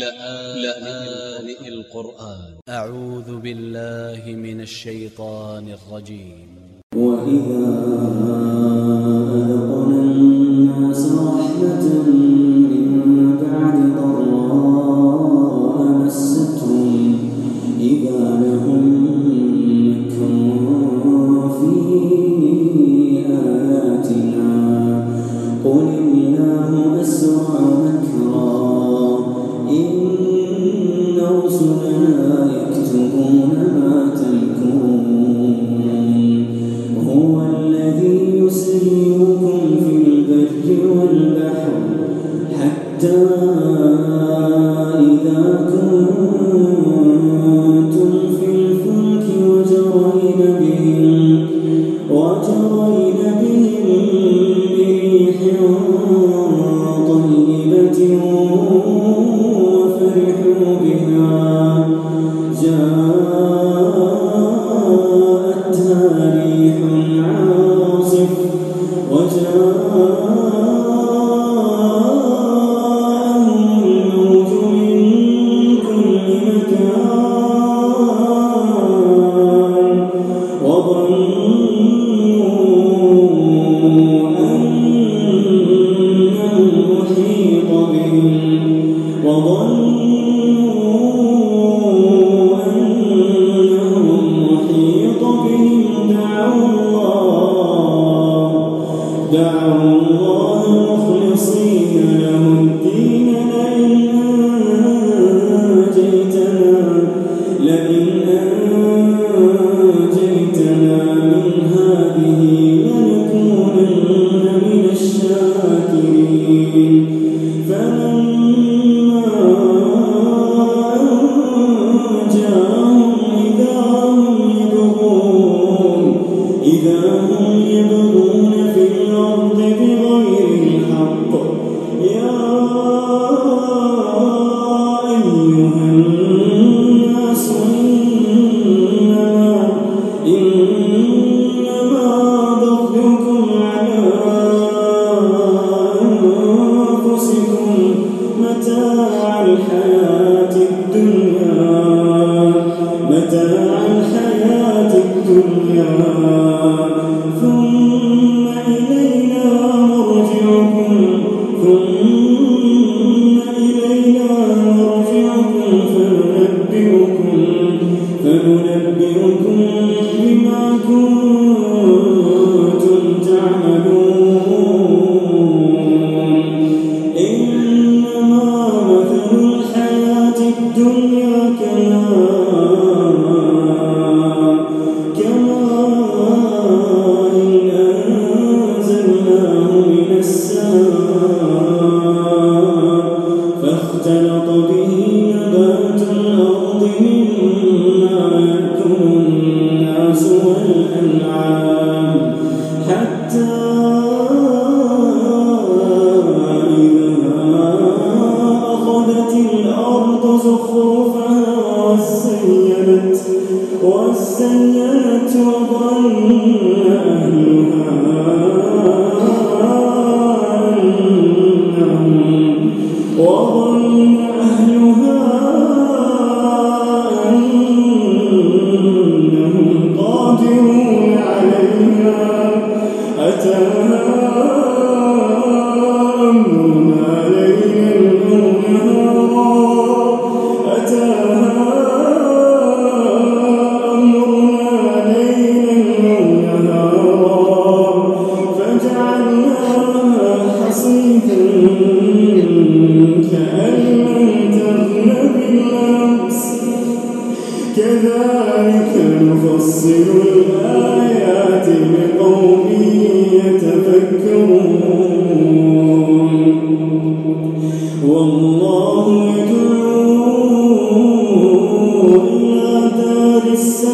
لآن القرآن. أ ع و ذ ب ا ل ل ه من ا ل ش ي ط ا ن ا ل ج ي م و إ ذ ا أذقنا الناس رحمة الدنيا والسيئة وظن أهلها